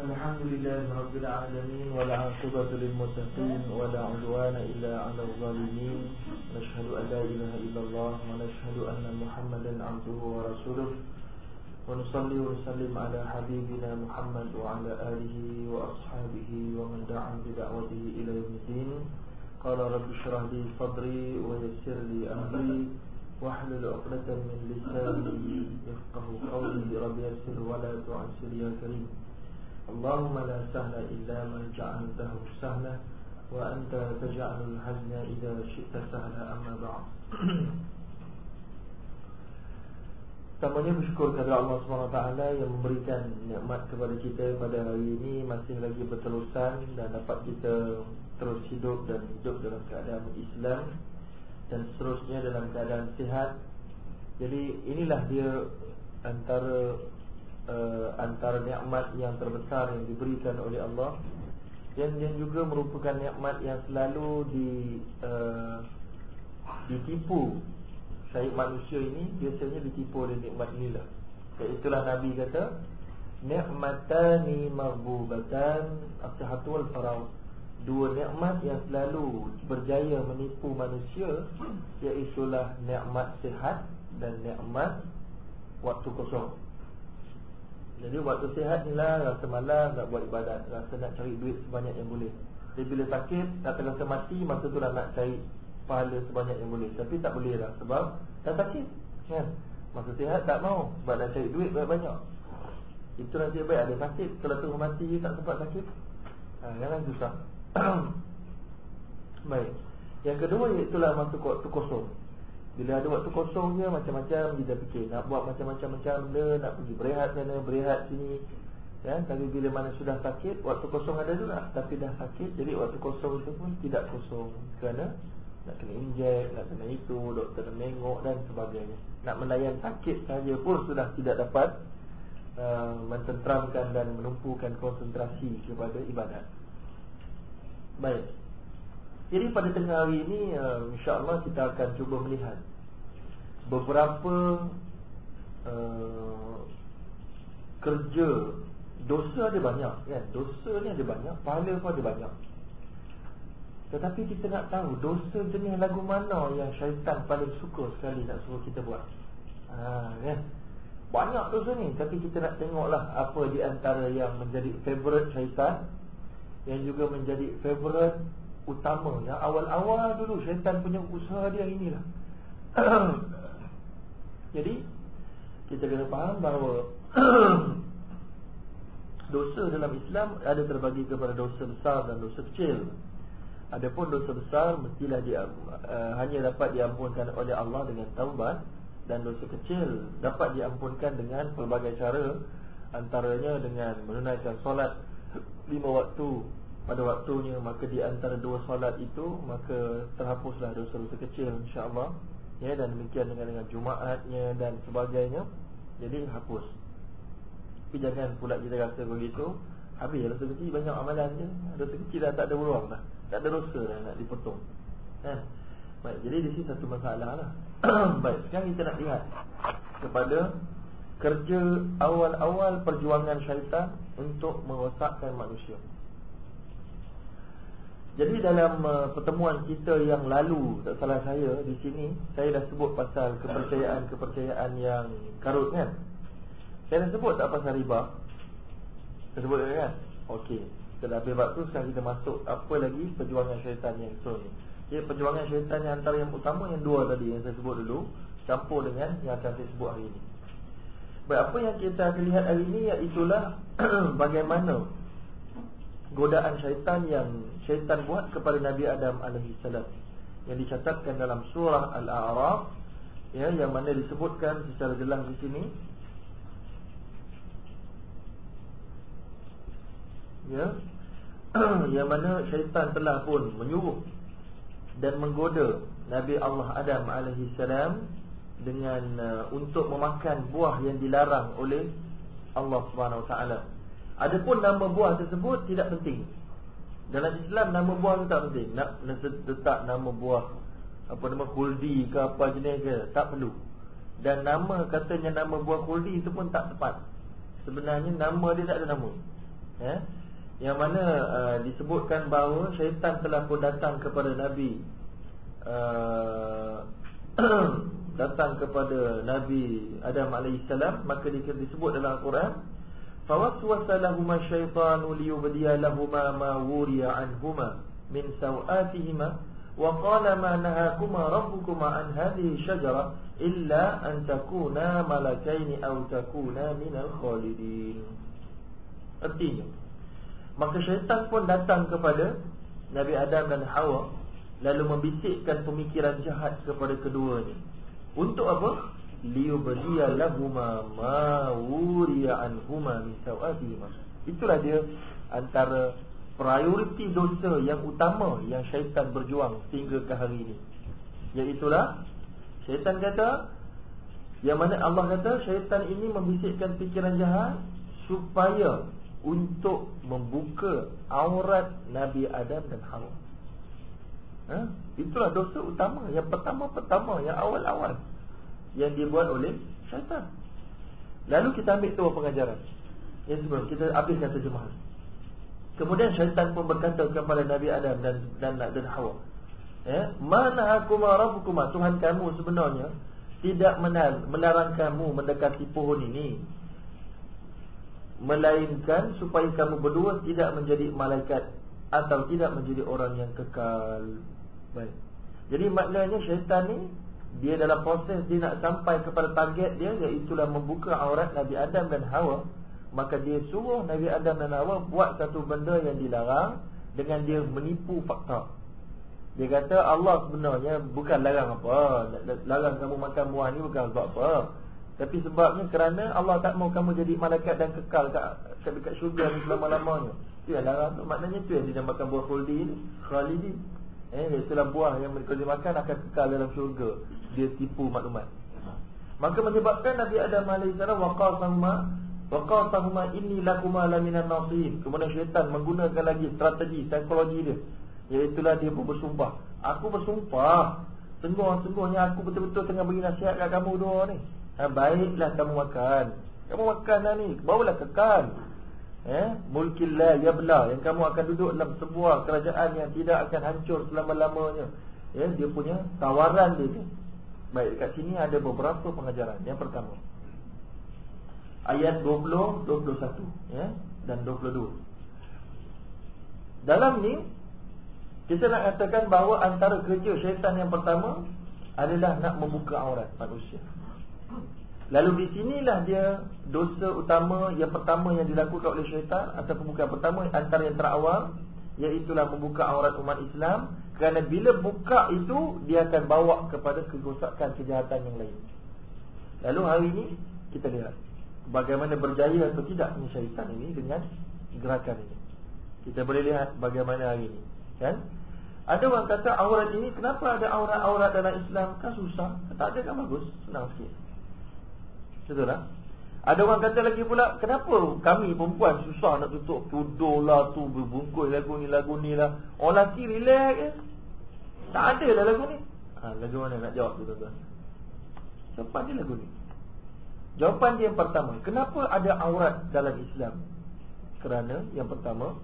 الحمد لله رب العالمين والعاقبة للمتقين ولا عدوان إلا على الظالمين. نشهد أن لا إله إلا الله ونشهد أن محمدا عبده ورسوله. ونصلي ونسلم على حبيبنا محمد وعلى آله وأصحابه ومن دعا بدعوته إلى يوم الدين. قال رب اشرح لي صدري ويسر لي أمري واحلل عقدة من لساني يفقه قولي. رب يسر ولا تعسر يا كريم. اللهم لا سهل إلا من جعلته سهلا وأنت تجعل الحزن إذا شئت سهلا أما بعد Pertamanya bersyukur kepada Allah SWT yang memberikan nikmat kepada kita pada hari ini. Masih lagi berterusan dan dapat kita terus hidup dan hidup dalam keadaan Islam Dan seterusnya dalam keadaan sihat. Jadi inilah dia antara uh, antara nikmat yang terbesar yang diberikan oleh Allah. Dan yang juga merupakan nikmat yang selalu di, uh, ditipu Syahid manusia ini biasanya ditipu oleh nikmat inilah. Itulah Nabi kata Ni'matani maghbubatan Asihatu wal farau Dua nikmat yang selalu berjaya menipu manusia Iaitulah nikmat sihat dan nikmat waktu kosong Jadi waktu sihat ni lah rasa malas nak buat ibadat Rasa nak cari duit sebanyak yang boleh. Jadi bila sakit, nak rasa mati Masa tu lah nak cari pahala sebanyak yang boleh. Tapi tak boleh lah sebab dah sakit kan? Masa sihat tak mau Sebab nak cari duit banyak-banyak. Itu nasib baik ada sakit. Kalau tu mati tak sempat sakit ha, Jangan susah. Baik. Yang kedua iaitulah masa waktu kosong Bila ada waktu kosong Macam-macam kita fikir Nak buat macam-macam macam benda Nak pergi berehat sana Berehat sini Ya, tapi bila mana sudah sakit Waktu kosong ada juga Tapi dah sakit Jadi waktu kosong itu pun tidak kosong Kerana nak kena injek, nak kena itu, doktor menengok dan sebagainya. Nak melayan sakit saja pun sudah tidak dapat uh, mententramkan dan menumpukan konsentrasi kepada ibadat. Baik. Jadi pada tengah hari ini uh, insya-Allah kita akan cuba melihat beberapa uh, kerja dosa ada banyak kan. Dosa ni ada banyak, pahala pun ada banyak. Tetapi kita nak tahu dosa jenis lagu mana yang syaitan paling suka sekali nak suruh kita buat. Ha, ya. Banyak dosa ni tapi kita nak tengoklah apa di antara yang menjadi favorite syaitan yang juga menjadi favorite utama. Yang awal-awal dulu syaitan punya usaha dia inilah. Jadi kita kena faham bahawa dosa dalam Islam ada terbagi kepada dosa besar dan dosa kecil. Adapun dosa besar mestilah dia uh, hanya dapat diampunkan oleh Allah dengan taubat dan dosa kecil. Dapat diampunkan dengan pelbagai cara antaranya dengan menunaikan solat lima waktu. Pada waktunya maka di antara dua solat itu maka terhapuslah dosa-dosa kecil insya-Allah ya dan demikian dengan dengan jumaatnya dan sebagainya jadi hapus. Tapi jangan pula kita rasa begitu. Habis dosa kecil banyak amalan je. Dosa kecil dah tak ada peluang dah. Tak ada dosa dah nak dipotong. Kan? Baik, jadi di sini satu masalah lah. Baik, sekarang kita nak lihat Kepada Kerja awal-awal perjuangan syaitan Untuk merosakkan manusia Jadi dalam uh, pertemuan kita yang lalu Tak salah saya di sini Saya dah sebut pasal kepercayaan-kepercayaan yang karut kan? Saya dah sebut tak pasal riba? Saya sebut kan? Okey. Kita dah habis waktu Sekarang kita masuk Apa lagi perjuangan syaitan yang so ni? Ya perjuangan syaitan yang antara yang utama Yang dua tadi yang saya sebut dulu Campur dengan yang akan saya sebut hari ini. Baik apa yang kita akan lihat hari ini Iaitulah bagaimana Godaan syaitan yang Syaitan buat kepada Nabi Adam AS Yang dicatatkan dalam surah Al-A'raf Ya, yang mana disebutkan secara jelas di sini. Ya. Yang mana syaitan telah pun menyuruh dan menggoda Nabi Allah Adam alaihi salam dengan uh, untuk memakan buah yang dilarang oleh Allah Subhanahu taala. Adapun nama buah tersebut tidak penting. Dalam Islam nama buah itu tak penting. Nak letak nama buah apa nama kuldi ke apa jenis ke tak perlu. Dan nama katanya nama buah kuldi itu pun tak tepat. Sebenarnya nama dia tak ada nama. ya. Yang mana uh, disebutkan bahawa syaitan telah pun datang kepada Nabi uh, datang kepada Nabi Adam AS maka disebut dalam Al-Quran lahuma syaitanu liyubdiya lahuma ma wuriya anhuma min sawatihima wa qala ma nahakuma rabbukuma an hadhihi syajara illa an takuna malakaini aw takuna minal khalidin artinya maka syaitan pun datang kepada Nabi Adam dan Hawa lalu membisikkan pemikiran jahat kepada keduanya untuk apa? Liyubdiya lahuma ma wuriya anhuma min sawatihima. Itulah dia antara prioriti dosa yang utama yang syaitan berjuang sehingga ke hari ini. Iaitulah syaitan kata yang mana Allah kata syaitan ini membisikkan fikiran jahat supaya untuk membuka aurat Nabi Adam dan Hawa. Ha? Itulah dosa utama Yang pertama-pertama Yang awal-awal Yang dibuat oleh syaitan. Lalu kita ambil tu pengajaran. Yang sebelum kita habiskan terjemahan. Kemudian syaitan pun berkata kepada Nabi Adam dan dan, dan Hawa ya, Mana aku marabukuma Tuhan kamu sebenarnya Tidak menal, melarang kamu mendekati pohon ini. Melainkan supaya kamu berdua tidak menjadi malaikat Atau tidak menjadi orang yang kekal. Baik. Jadi maknanya syaitan ni dia dalam proses dia nak sampai kepada target dia iaitu membuka aurat Nabi Adam dan Hawa, maka dia suruh Nabi Adam dan Hawa buat satu benda yang dilarang dengan dia menipu fakta. Dia kata Allah sebenarnya bukan larang apa, larang kamu makan buah ni bukan sebab apa. Tapi sebabnya kerana Allah tak mau kamu jadi malaikat dan kekal kat, kat dekat syurga selama-lamanya. Itu yang larang tu. Maknanya tu yang dinamakan buah khuldi ni. Khalidin. Eh, itulah buah yang mereka dimakan akan kekal dalam syurga. Dia tipu maklumat. Maka menyebabkan Nabi Adam AS waqasahuma waqasahuma inni lakuma laminan nasihin. Kemudian syaitan menggunakan lagi strategi psikologi dia. Iaitulah dia pun bersumpah. Aku bersumpah. Sungguh-sungguhnya aku betul-betul tengah beri nasihat kat kamu dua ni. Ha, baiklah kamu makan. Kamu makan dah ni. Barulah kekal eh, mulkillah yabla. Yang kamu akan duduk dalam sebuah kerajaan yang tidak akan hancur selama-lamanya. Ya dia punya tawaran dia tu. Baik dekat sini ada beberapa pengajaran. Yang pertama. Ayat 20 21 ya dan 22 dalam ni kita nak katakan bahawa antara kerja syaitan yang pertama adalah nak membuka aurat manusia Lalu di sinilah dia dosa utama yang pertama yang dilakukan oleh syaitan atau pembukaan pertama antara yang terawal iaitulah membuka aurat umat Islam kerana bila buka itu dia akan bawa kepada kegosakan kejahatan yang lain. Lalu hari ini kita lihat bagaimana berjaya atau tidak ni syaitan ini dengan gerakan ini. Kita boleh lihat bagaimana hari ini, kan? Ada orang kata aurat ini kenapa ada aurat-aurat dalam Islam kan susah? Tak ada kan bagus, senang sikit. Tak? Ada orang kata lagi pula Kenapa kami perempuan susah nak tutup Tudung lah tu Berbungkus lagu ni lagu ni lah. Orang lelaki relax je. Tak ada lah lagu ni. Ha, Lagu mana nak jawab tu tuan-tuan? Jawapan dia lagu ni. Jawapan dia yang pertama Kenapa ada aurat dalam Islam? Kerana yang pertama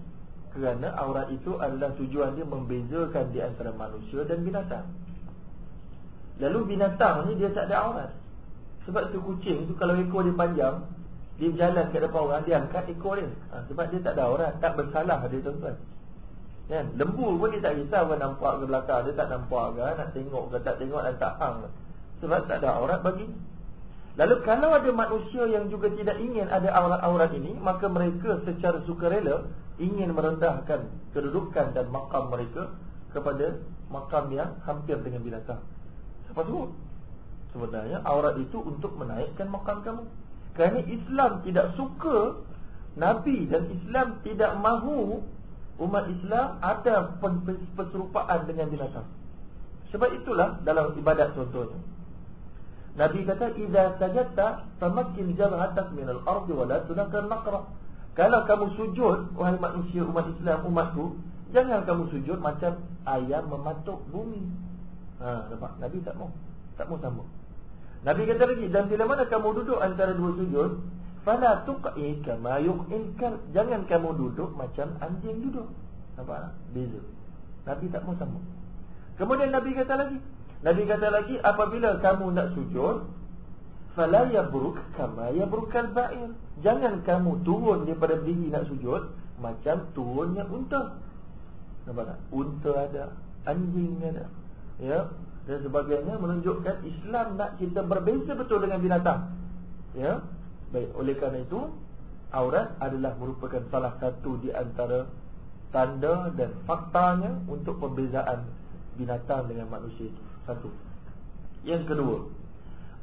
Kerana aurat itu adalah tujuan dia Membezakan di antara manusia dan binatang. Lalu binatang ni dia tak ada aurat sebab tu kucing tu kalau ekor dia panjang Dia berjalan kat depan orang Dia angkat ekor dia ha, Sebab dia tak ada orang Tak bersalah dia tuan-tuan kan? Lembu pun dia tak risau kan nampak ke belakang Dia tak nampak ke Nak tengok ke tak tengok dan tak hang Sebab tak ada aurat bagi Lalu kalau ada manusia yang juga tidak ingin ada aurat-aurat ini Maka mereka secara sukarela Ingin merendahkan kedudukan dan makam mereka Kepada makam yang hampir dengan binatang Siapa suruh? Sebenarnya aurat itu untuk menaikkan makam kamu. Kerana Islam tidak suka Nabi dan Islam tidak mahu umat Islam ada perserupaan dengan binatang. Sebab itulah dalam ibadat contohnya. Nabi kata idza sajadta famakkin jabhatak min al-ardi wa la tunakir naqra. Kalau kamu sujud wahai manusia umat Islam umatku, jangan kamu sujud macam ayam mematuk bumi. Ha, nampak? Nabi tak mau. Tak mau sama. Nabi kata lagi dan bila mana kamu duduk antara dua sujud, Fala tuqi kama yuqilkal. Jangan kamu duduk macam anjing duduk. Tak? Beza. Nabi tak mau sama. Kemudian Nabi kata lagi. Nabi kata lagi, apabila kamu nak sujud, fala yabruk kama yabrukal ba'ir. Jangan kamu turun daripada berdiri nak sujud macam turunnya unta. Nampak tak? Unta ada, anjing ada. Ya, dan sebagainya menunjukkan Islam nak kita berbeza betul dengan binatang. Ya. Baik, oleh kerana itu aurat adalah merupakan salah satu di antara tanda dan faktanya untuk perbezaan binatang dengan manusia itu. Satu. Yang kedua,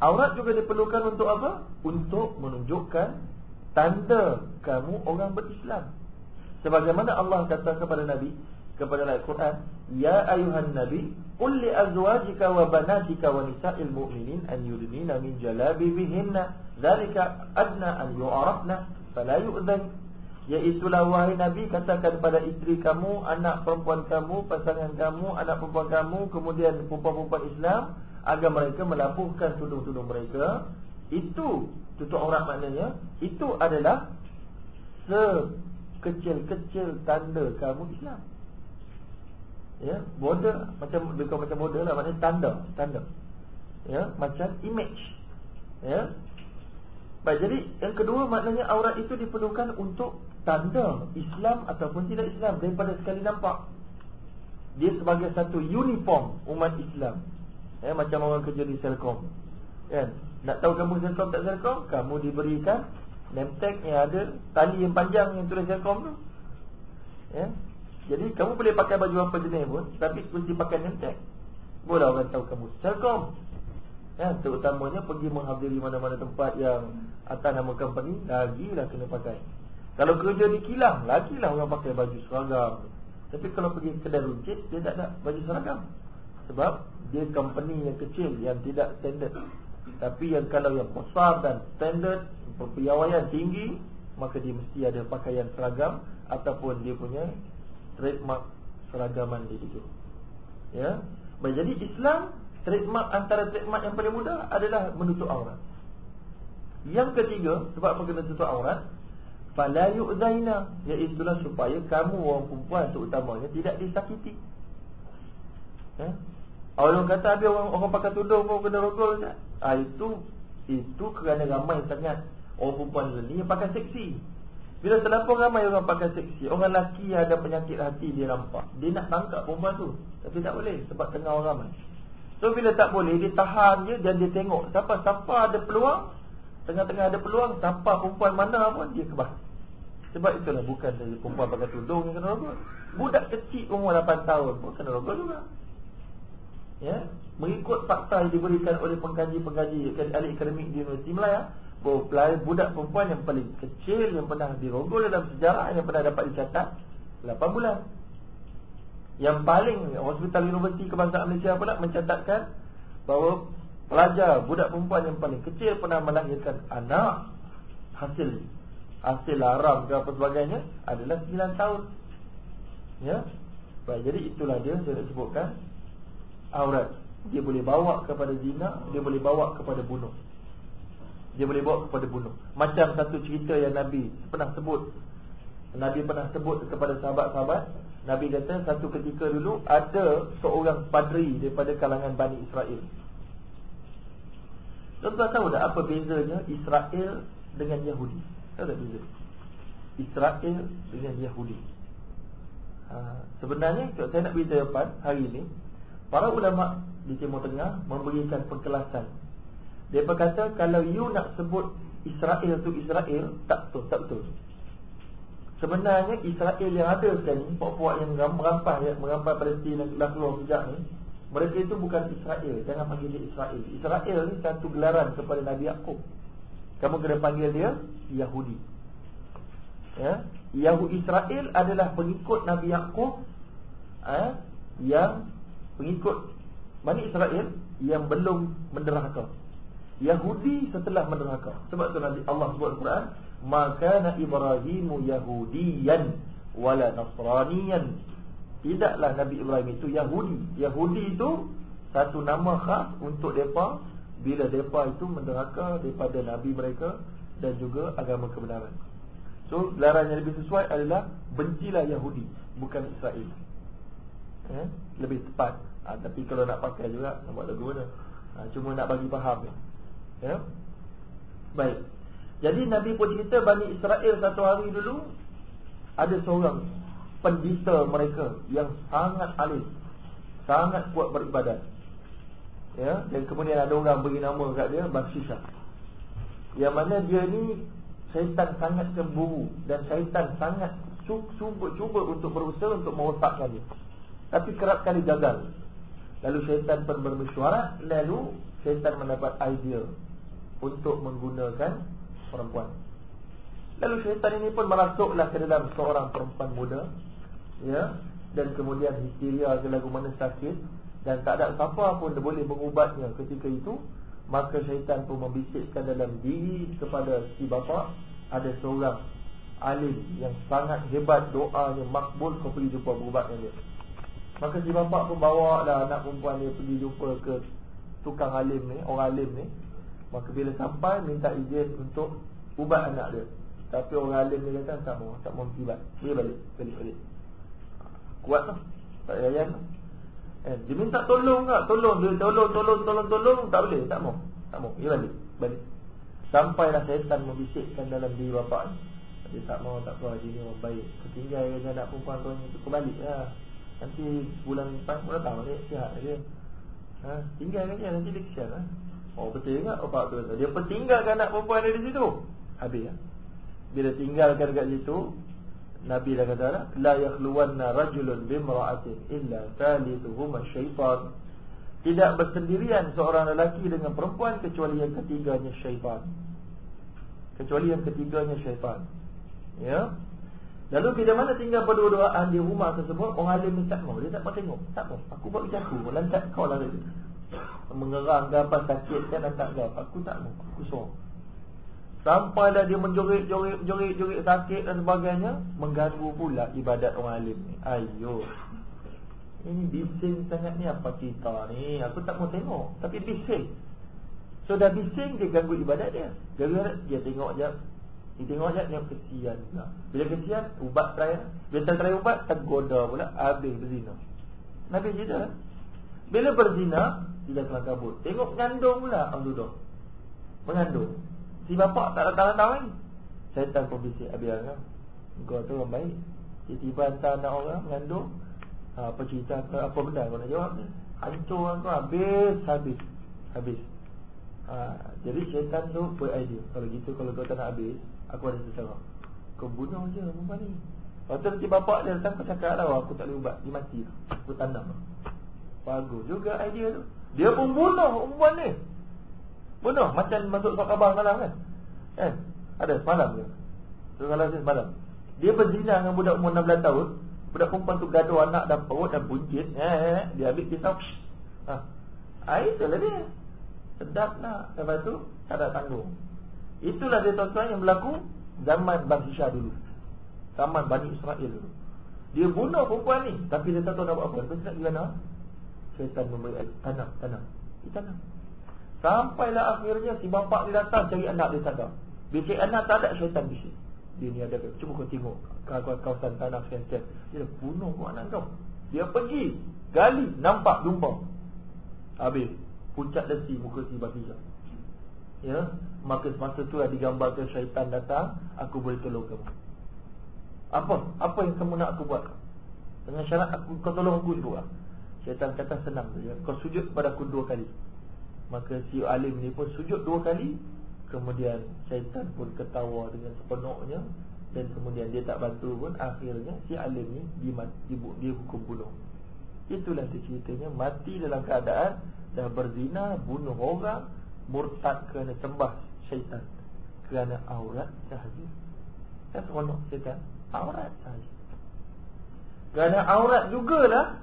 aurat juga diperlukan untuk apa? Untuk menunjukkan tanda kamu orang berislam. Sebagaimana Allah kata kepada Nabi kepada Al-Quran, Ya ayuhan Nabi, Qul li azwajika wa banatika wa nisa'il mu'minin an yudnina min jalabibihinna Zalika adna an yu'arafna Fala yu'zan Iaitulah wahai Nabi katakan pada isteri kamu, anak perempuan kamu, pasangan kamu, anak perempuan kamu, kemudian perempuan-perempuan Islam agar mereka melapuhkan tudung-tudung mereka. Itu tutup aurat maknanya, itu adalah sekecil-kecil tanda kamu Islam ya border macam bukan macam border lah maknanya tanda tanda. Ya macam image. Ya. Baik jadi yang kedua maknanya aurat itu diperlukan untuk tanda Islam ataupun tidak Islam daripada sekali nampak. Dia sebagai satu uniform umat Islam. Ya macam orang kerja di Selcom. Kan? Nak tahu kamu Selcom tak Selcom? Kamu diberikan name tag yang ada tali yang panjang yang tulis Selcom tu. Ya jadi kamu boleh pakai baju apa jenis pun Tapi kunci pakai tag Boleh orang tahu kamu Telkom ya, Terutamanya pergi menghadiri mana-mana tempat yang Atas nama company Lagilah kena pakai. Kalau kerja di kilang Lagilah orang pakai baju seragam. Tapi kalau pergi kedai runcit Dia tak ada baju seragam. Sebab dia company yang kecil Yang tidak standard. Tapi yang kalau yang besar dan standard Perpiawaian tinggi Maka dia mesti ada pakaian seragam Ataupun dia punya trademark seragaman di situ. Ya. Jadi Islam trademark antara trademark yang paling mudah adalah menutup aurat. Yang ketiga, sebab apa kena tutup aurat? Fala yu'zaina, iaitu supaya kamu orang perempuan terutamanya tidak disakiti. Ya. Orang kata habis orang, orang pakai tudung pun kena rogol tak? Ah itu itu kerana ramai sangat orang perempuan ni yang pakai seksi. Bila terlampau ramai orang pakai seksi Orang lelaki yang ada penyakit hati dia nampak. Dia nak tangkap perempuan tu Tapi tak boleh sebab tengah orang ramai. So bila tak boleh dia tahan je Dan dia tengok. Siapa-siapa ada peluang Tengah-tengah ada peluang Siapa perempuan mana pun dia kebah Sebab itulah bukan dari perempuan pakai tudung yang kena rogol Budak kecil umur 8 tahun pun kena rogol juga. Ya, Mengikut fakta yang diberikan oleh pengkaji-pengkaji Ahli akademik di Universiti Pelari budak perempuan yang paling kecil Yang pernah dirogol dalam sejarah Yang pernah dapat dicatat 8 bulan. Yang paling Hospital Universiti Kebangsaan Malaysia pula Mencatatkan Bahawa Pelajar budak perempuan yang paling kecil Pernah melahirkan anak. Hasil Hasil haram ke apa sebagainya Adalah 9 tahun. Ya? Baik, jadi itulah dia saya sebutkan Aurat. Dia boleh bawa kepada zina Dia boleh bawa kepada bunuh dia boleh bawa kepada bunuh. Macam satu cerita yang Nabi pernah sebut. Nabi pernah sebut kepada sahabat-sahabat. Nabi kata satu ketika dulu Ada seorang padri daripada kalangan Bani Israel. Tuan-tuan tahu tak apa bezanya Israel dengan Yahudi? Tahu tak beza? Israel dengan Yahudi. Ha, Sebenarnya saya nak beritahu hari ini Para ulama di Timur Tengah Memberikan perkelasan dia berkata kalau you nak sebut Israel tu Israel Tak betul, tak betul. Sebenarnya Israel yang ada sekarang Puak-puak yang merampas ya, Merampas Palestin dan keluar sejak ni Mereka itu bukan Israel. Jangan panggil dia Israel. Israel ni satu gelaran kepada Nabi Yaakob. Kamu kena panggil dia Yahudi. Ya? Yahudi Israel adalah pengikut Nabi Yaakob eh? Yang Pengikut Bani Israel Yang belum menderhaka Yahudi setelah meneraka. Sebab tu Nabi Allah sebut Al-Quran, "Maka Ibrahimu Yahudiyan wala Nasraniyan." Tidaklah Nabi Ibrahim itu Yahudi. Yahudi itu satu nama khas untuk depa bila depa itu meneraka daripada nabi mereka dan juga agama kebenaran. So larangan yang lebih sesuai adalah bencilah Yahudi bukan Israel. Ya, lebih tepat. Ha, tapi kalau nak pakai juga nak buat lagu mana? Ha, cuma nak bagi faham. Ya. Baik. Jadi Nabi pun cerita Bani Israel satu hari dulu ada seorang pendeta mereka yang sangat alim, sangat kuat beribadat. Ya, dan kemudian ada orang beri nama kat dia Basisha. Yang mana dia ni syaitan sangat cemburu dan syaitan sangat cuba-cuba untuk berusaha untuk merosakkan dia. Tapi kerap kali gagal. Lalu syaitan pun bermesyuarat, lalu syaitan mendapat idea untuk menggunakan perempuan. Lalu syaitan ini pun merasuklah ke dalam seorang perempuan muda, ya, dan kemudian histeria ke lagu mana sakit dan tak ada siapa pun boleh mengubatnya. Ketika itu maka syaitan pun membisikkan dalam diri kepada si bapa ada seorang alim yang sangat hebat doanya makbul kau pergi jumpa berubatnya dia. Maka si bapa pun bawa lah anak perempuan dia pergi jumpa ke tukang alim ni orang alim ni maka bila sampai minta izin untuk ubat anak dia tapi orang alim ni kata tak mau tak mau pergi dia balik balik balik kuat tu tak yayan tu Eh, dia minta tolong tak? Tolong dia tolong tolong tolong tolong tak boleh, tak mau. Tak mau. Dia balik. Balik. Sampailah syaitan membisikkan dalam diri bapa. Dia tak mau tak apa dia ni orang baik. Ketinggal dia anak perempuan kau ni tu baliklah. Nanti bulan depan pun datang balik sihat dia. Ha, tinggal dia nanti dia kesian ha? Oh betul juga bapak tu Dia pertinggalkan anak perempuan dia di situ. Habis ya. Bila tinggalkan dekat situ, Nabi dah kata la yakhluwanna rajulun bimra'atin illa thalithuhuma syaitan. Tidak bersendirian seorang lelaki dengan perempuan kecuali yang ketiganya syaitan. Kecuali yang ketiganya syaitan. Ya. Lalu bila mana tinggal berdua-duaan di rumah tersebut, orang alim ni tak mau, dia tak mau tengok. Tak mau. Aku buat aku, lantak kau lah. Mengerang ke apa sakit kan tak kau. Aku tak mau. Aku suruh. Sampailah dia menjorik-jorik jorik-jorik sakit dan sebagainya Mengganggu pula ibadat orang alim ni. Ayo. Ini bising sangat ni apa cerita ni? Aku tak mau tengok Tapi bising. So dah bising dia ganggu ibadat dia. Gara-gara dia tengok je Dia tengok je dia kesian pula. Bila kesian ubat try. Bila try ubat tergoda pula Habis berzina. Nabi cerita Bila berzina Dia dah kabut Tengok mengandung pula Alhamdulillah Mengandung. Si bapak tak datang-datang lagi. Syaitan pun bisik Abiar kan Kau tu orang baik. Tiba-tiba hantar anak orang Mengandung. Ha, Apa cerita kau Apa benda kau nak jawab ni? Hancur orang kau Habis Habis. Habis. Ha, Jadi syaitan tu Beridea Kalau gitu Kalau kau tak nak habis Aku ada secara Kau bunuh je Perempuan ni. Lepas tu nanti bapak dia datang Kau cakap lah Aku tak boleh ubat. Dia mati. Aku tanam Bagus juga idea tu. Dia pun bunuh Perempuan ni. Bunuh. Macam masuk surat khabar malam kan. Kan? Ada semalam ke Surat khabar semalam Dia berzina dengan budak umur 16 tahun. Budak perempuan tu gaduh anak dan perut dan buncit eh, Dia ambil pisau. Ha. ha. Itulah dia. Sedap nak. Lepas tu tak ada tanggung. Itulah dia tuan-tuan yang berlaku Zaman Bani Syah dulu. Zaman Bani Israel dulu. Dia bunuh perempuan ni. Tapi dia tak tahu nak buat apa. Tu nak gimana Syaitan memberi tanam Tanam tanam Sampailah akhirnya si bapak dia datang cari anak dia tak ada. Anak tak ada syaitan bisik. Dia ni ada cuba kau tengok kawasan tanah sekian Dia bunuh kau anak kau. Dia pergi gali nampak jumpa. Habis pucat lesi muka si bapak Ya, maka semasa tu ada digambarkan syaitan datang, aku boleh tolong kamu. Apa? Apa yang kamu nak aku buat? Dengan syarat aku kau tolong aku dua. Syaitan kata senang saja. Kau sujud kepada aku dua kali. Maka si alim ni pun sujud dua kali Kemudian syaitan pun ketawa dengan sepenuhnya Dan kemudian dia tak bantu pun Akhirnya si alim ni dia hukum bunuh Itulah ceritanya Mati dalam keadaan Dah berzina, bunuh orang Murtad kerana sembah syaitan Kerana aurat sahaja Kan seronok syaitan Aurat sahaja Kerana aurat jugalah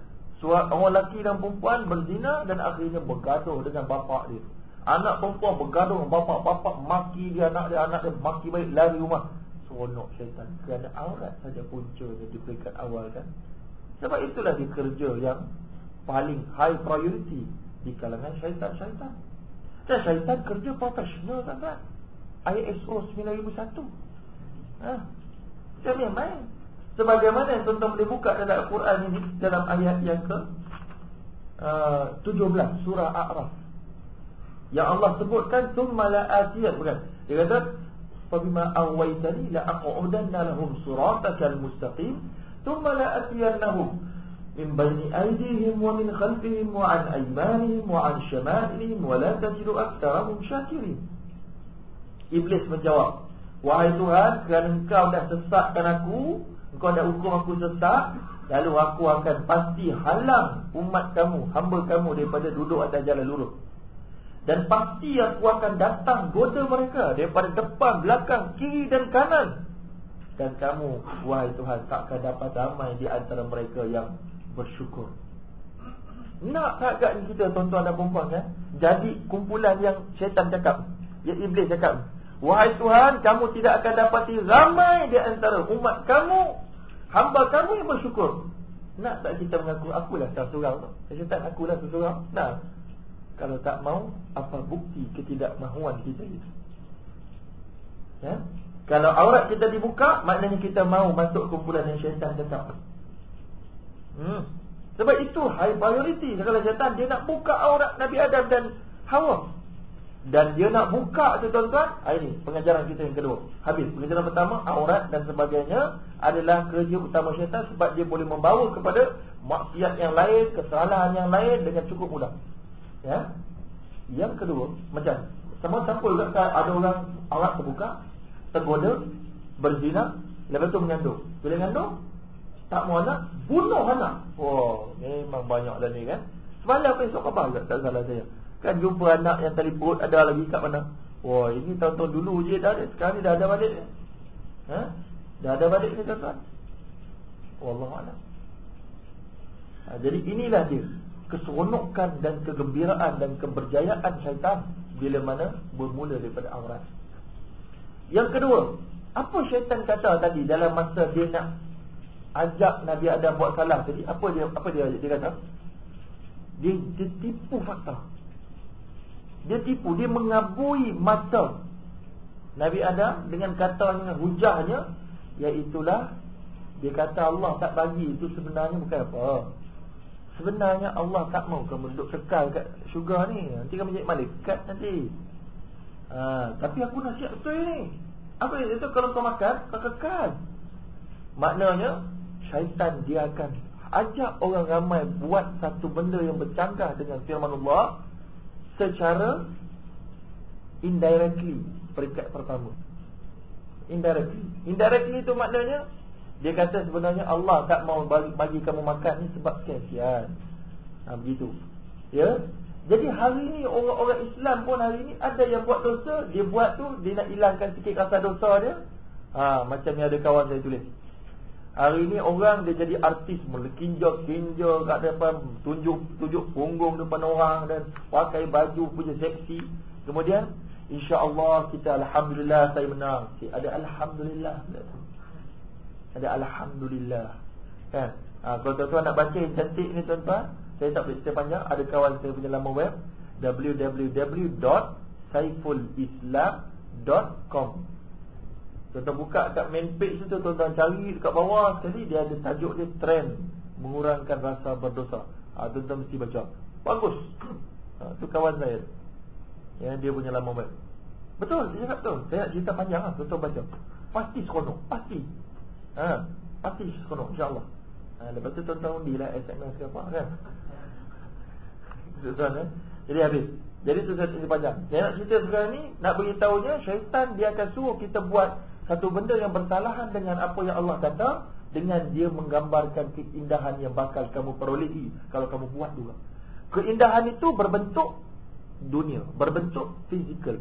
orang lelaki dan perempuan berzina dan akhirnya bergaduh dengan bapa dia. Anak perempuan bergaduh dengan bapa, bapa maki dia anak dia, anak dia maki baik lari rumah. Seronok syaitan. Kerana aurat saja punca yang diberikan awal kan. Sebab itulah dia kerja yang paling high priority di kalangan syaitan-syaitan. Dan syaitan kerja profesional kan kan. ISO 9001 ha? Macam ni main Sebagaimana yang tuan-tuan boleh buka dalam Al-Quran ini Dalam ayat yang ke uh, 17 Surah A'raf. Yang Allah sebutkan Tumma la'atiyat bukan Dia kata Fabima awaitani la'aqudanna lahum suratakal mustaqim Tumma la'atiyannahum min baini aydihim wa min khalfihim wa an aymanihim wa an shama'ilihim wa la tajidu aktharahum syakirin. Iblis menjawab Wahai Tuhan kerana engkau dah sesatkan aku Engkau dah hukum aku sesat Lalu aku akan pasti halang umat kamu Hamba kamu daripada duduk atas jalan lurus Dan pasti aku akan datang goda mereka Daripada depan, belakang, kiri dan kanan Dan kamu, wahai Tuhan Tak akan dapat ramai di antara mereka yang bersyukur. Nak tak agak ni kita tuan-tuan dan puan kan? Jadi kumpulan yang syaitan cakap, yang iblis cakap, "Wahai Tuhan, kamu tidak akan dapati ramai di antara umat kamu, hamba kamu yang bersyukur." Nak tak kita mengaku akulah seorang tu? Syaitan akulah seorang. Nah. Kalau tak mau, apa bukti ketidakmahuan kita itu? Ya? Kalau aurat kita dibuka, maknanya kita mau masuk kumpulan yang syaitan cakap. Hmm. Sebab itu high priority Kalau syaitan dia nak buka aurat Nabi Adam dan Hawa Dan dia nak buka tu tuan-tuan Ini pengajaran kita yang kedua Habis pengajaran pertama aurat dan sebagainya Adalah kerja utama syaitan Sebab dia boleh membawa kepada Maksiat yang lain, kesalahan yang lain Dengan cukup mudah Ya Yang kedua Macam Sama siapa juga ada orang aurat terbuka Tergoda Berzina Lepas tu mengandung Bila mengandung tak mau anak, bunuh anak. Wah, memang banyak dah ni kan. Semalam apa esok apa tak salah saya. Kan jumpa anak yang tali perut ada lagi kat mana. Wah, ini tahun-tahun dulu je dah ada. Sekarang ni dah ada balik. Ha? Dah ada balik ni tuan-tuan. Wallahualam. Ha, jadi inilah dia. Keseronokan dan kegembiraan dan keberjayaan syaitan. Bila mana bermula daripada aurat. Yang kedua. Apa syaitan kata tadi dalam masa dia nak ajak Nabi Adam buat salah tadi apa dia apa dia dia kata dia, dia tipu fakta dia tipu dia mengabui mata. Nabi Adam dengan katanya hujahnya iaitulah dia kata Allah tak bagi. Itu sebenarnya bukan apa. Sebenarnya Allah tak mau kamu duduk kekal kat syurga ni. Nanti kamu jadi malaikat nanti. Ha, tapi aku nasihat betul ni. Apa itu? Kalau kau makan kau kekal. Maknanya syaitan dia akan ajak orang ramai buat satu benda yang bercanggah dengan firman Allah secara indirectly peringkat pertama. Indirectly. Indirectly itu maknanya dia kata sebenarnya Allah tak mau bagi, kamu makan ni sebab sekian. Ha, begitu. Ya. Jadi hari ini orang-orang Islam pun hari ini ada yang buat dosa, dia buat tu dia nak hilangkan sikit rasa dosa dia. Ha, macam ni ada kawan saya tulis. Hari ini orang dia jadi artis Melekinja-kinja kat depan Tunjuk-tunjuk punggung depan orang Dan pakai baju punya seksi. Kemudian InsyaAllah kita Alhamdulillah saya menang. Ada Alhamdulillah Ada Alhamdulillah. Kan? Ha, Kalau tuan-tuan nak baca yang cantik ni tuan-tuan Saya tak boleh cerita panjang. Ada kawan saya punya laman web www.saifulislam.com Tuan-tuan buka kat main page tu Tuan-tuan cari dekat bawah. Sekali Dia ada tajuk dia trend Mengurangkan rasa berdosa. Ha, Tuan-tuan mesti baca. Bagus. Ha, Tu kawan saya. Ya, Dia punya lama baik. Betul, dia cakap betul. Saya nak cerita panjang lah, tuan-tuan baca. Pasti seronok, pasti. Ha, Pasti seronok, insyaAllah. Ha, Lepas tu tuan-tuan undi lah SMS ke apa kan? Tuan-tuan eh? Jadi habis. Jadi tu saya panjang. Saya nak cerita sekarang ni Nak beritahunya Syaitan dia akan suruh kita buat satu benda yang bersalahan dengan apa yang Allah kata dengan dia menggambarkan keindahan yang bakal kamu perolehi kalau kamu buat juga. Keindahan itu berbentuk dunia, berbentuk fizikal.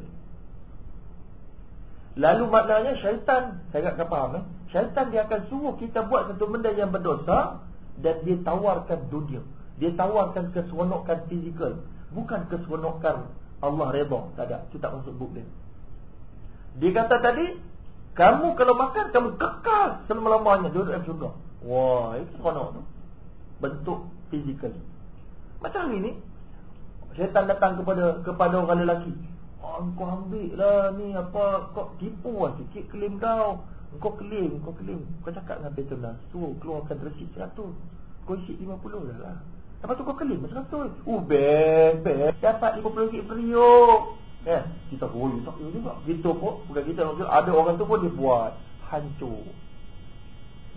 Lalu maknanya syaitan, saya tak faham eh. Syaitan dia akan suruh kita buat satu benda yang berdosa dan dia tawarkan dunia. Dia tawarkan keseronokan fizikal, bukan keseronokan Allah redha. Tak ada, itu tak masuk buku dia. Dia kata tadi kamu kalau makan kamu kekal selama-lamanya duduk dalam syurga. Wah, itu seronok tu. Bentuk fizikal. Macam hari ni syaitan datang kepada kepada orang lelaki. Oh, kau ambil lah ni apa Kau tipu lah sikit klaim kau Kau klaim, kau klaim Kau cakap dengan Petronas Suruh keluarkan resit 100 Kau isi 50 dah lah Lepas tu kau klaim 100 Uh, best, best Dapat 50 ringgit free oh. Kan? Kita oh, tak juga. Kita pun, bukan kita Ada orang tu pun dia buat. Hancur.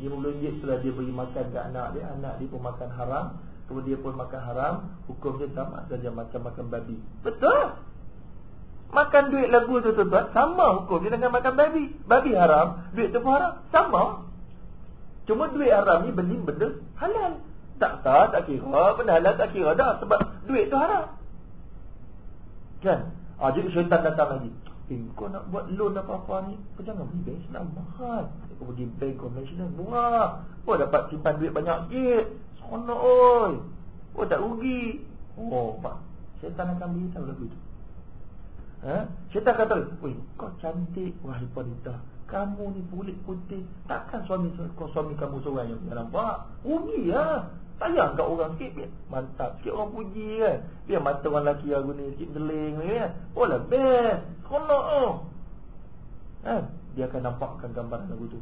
RM50 setelah dia beri makan ke anak dia Anak dia pun makan haram. Kemudian dia pun makan haram Hukum dia sama saja macam makan babi. Betul? Makan duit lagu tu tuan Sama hukum dia dengan makan babi. Babi haram Duit tu pun haram Sama. Cuma duit haram ni beli benda halal. Tak tahu tak kira Benda halal tak kira dah Sebab duit tu haram. Kan ah, Jadi syaitan datang lagi Eh kau nak buat loan apa-apa ni Kau jangan beli bank senang mahal Kau pergi bank konvensional murah Kau dapat simpan duit banyak sikit Seronok oi. Oh tak rugi. Oh pak. Syaitan akan beritahu lagu tu. Ha? Syaitan kata, "Oi, kau cantik wahai wanita. Kamu ni kulit putih. Takkan suami kau suami kamu seorang yang nampak? Rugi ya. Sayang kat orang sikit Mantap sikit orang puji kan. Biar mata orang lelaki aku ni sikit geling ni kan. Oh lah best. Seronok oh. Ha? Dia akan nampakkan gambar lagu tu.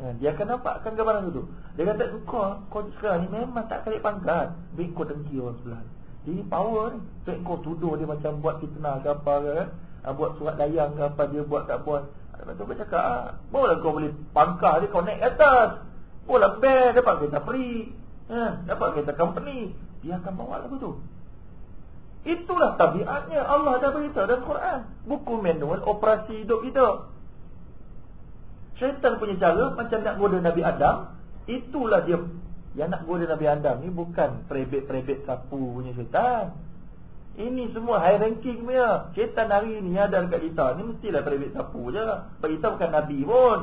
Ha, dia akan nampakkan gambaran itu. Dia kata kau kau sekarang ni memang tak kali pangkat. Bik kau dengki orang sebelah. Ni power ni. Bik kau tuduh dia macam buat fitnah ke apa ke kan. Ha, buat surat dayang ke apa dia buat tak buat. Lepas tu kau cakap ah, boleh kau boleh pangkah dia kau naik atas. Boleh bear dapat kereta free. Ha, dapat kereta company. Dia akan bawa lagu tu. Itulah tabiatnya Allah dah beritahu dalam Quran. Buku manual operasi hidup kita. Syaitan punya cara macam nak goda Nabi Adam Itulah dia Yang nak goda Nabi Adam ni bukan Perebet-perebet sapu punya syaitan Ini semua high ranking punya Syaitan hari ni ada dekat kita Ni mestilah perebet sapu je Sebab kita bukan Nabi pun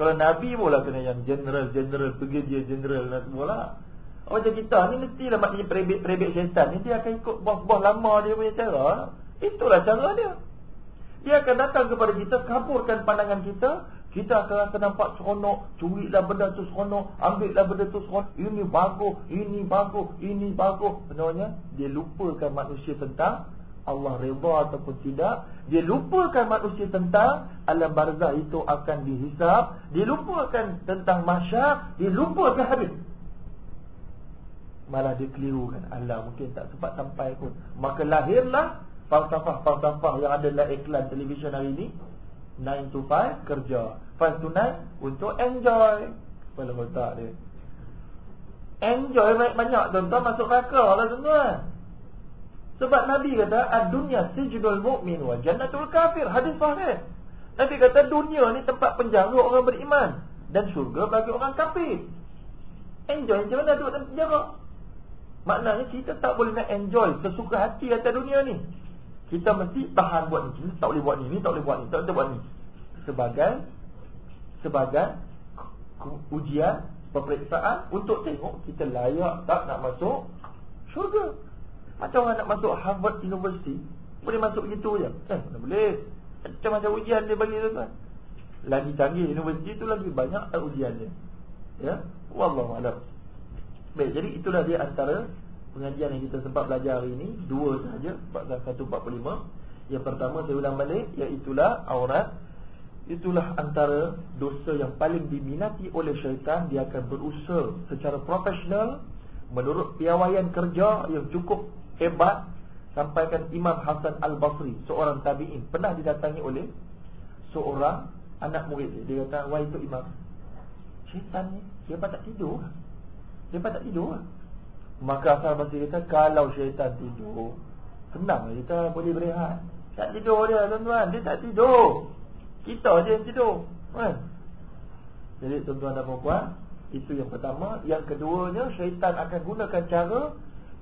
Kalau Nabi pun lah kena yang general-general Pergi dia general lah semua lah Macam kita ni mestilah maknanya perebet-perebet syaitan ni Dia akan ikut bos-bos lama dia punya cara. Itulah cara dia. Dia akan datang kepada kita Kaburkan pandangan kita. Kita akan rasa nampak seronok Curilah benda tu seronok Ambillah benda tu seronok. Ini bagus Ini bagus Ini bagus. Sebenarnya Dia lupakan manusia tentang Allah reda ataupun tidak. Dia lupakan manusia tentang Alam barzah itu akan dihisap. Dia lupakan tentang masyarakat Dia lupakan habis Malah dia keliru kan Allah mungkin tak sempat sampai pun. Maka lahirlah Falsafah-falsafah yang ada dalam iklan televisyen hari ini. 9 to 5 kerja. 5 to 9 untuk enjoy. Kepala otak dia. Enjoy banyak-banyak tuan-tuan masuk neraka lah tuan-tuan. Sebab Nabi kata Ad-dunya sijnul mu'min wa jannatul kafir. Hadis sahih. Nabi kata dunia ni tempat penjara orang beriman Dan syurga bagi orang kafir. Enjoy macam mana dalam penjara Maknanya kita tak boleh nak enjoy Sesuka hati atas dunia ni kita mesti tahan buat ni. Kita tak boleh buat ni, ni tak boleh buat ni, tak boleh buat ni. Sebagai sebagai ujian peperiksaan untuk tengok kita layak tak nak masuk syurga. Macam orang nak masuk Harvard University, boleh masuk gitu je. Eh, mana boleh. Macam-macam ujian dia bagi tu kan. Lagi canggih universiti tu lagi banyak ujian dia. Ya. Wallahu a'lam. Baik, jadi itulah dia antara pengajian yang kita sempat belajar hari ini. Dua sahaja 145 Yang pertama saya ulang balik Iaitulah aurat. Itulah antara dosa yang paling diminati oleh syaitan. Dia akan berusaha secara profesional Menurut piawaian kerja yang cukup hebat. Sampaikan Imam Hasan Al-Basri Seorang tabi'in Pernah didatangi oleh Seorang anak murid dia. Kata Wah itu Imam Syaitan ni Dia tak tidur Dia tak tidur Maka asal masih kata Kalau syaitan tidur Senang kita boleh berehat. Tak tidur dia tuan-tuan Dia tak tidur. Kita je yang tidur. Kan? Jadi tuan-tuan dan perempuan Itu yang pertama. Yang keduanya Syaitan akan gunakan cara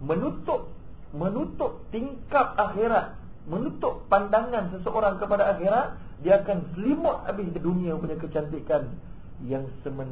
Menutup Menutup tingkap akhirat. Menutup pandangan seseorang kepada akhirat Dia akan selimut habis dunia punya kecantikan Yang sementara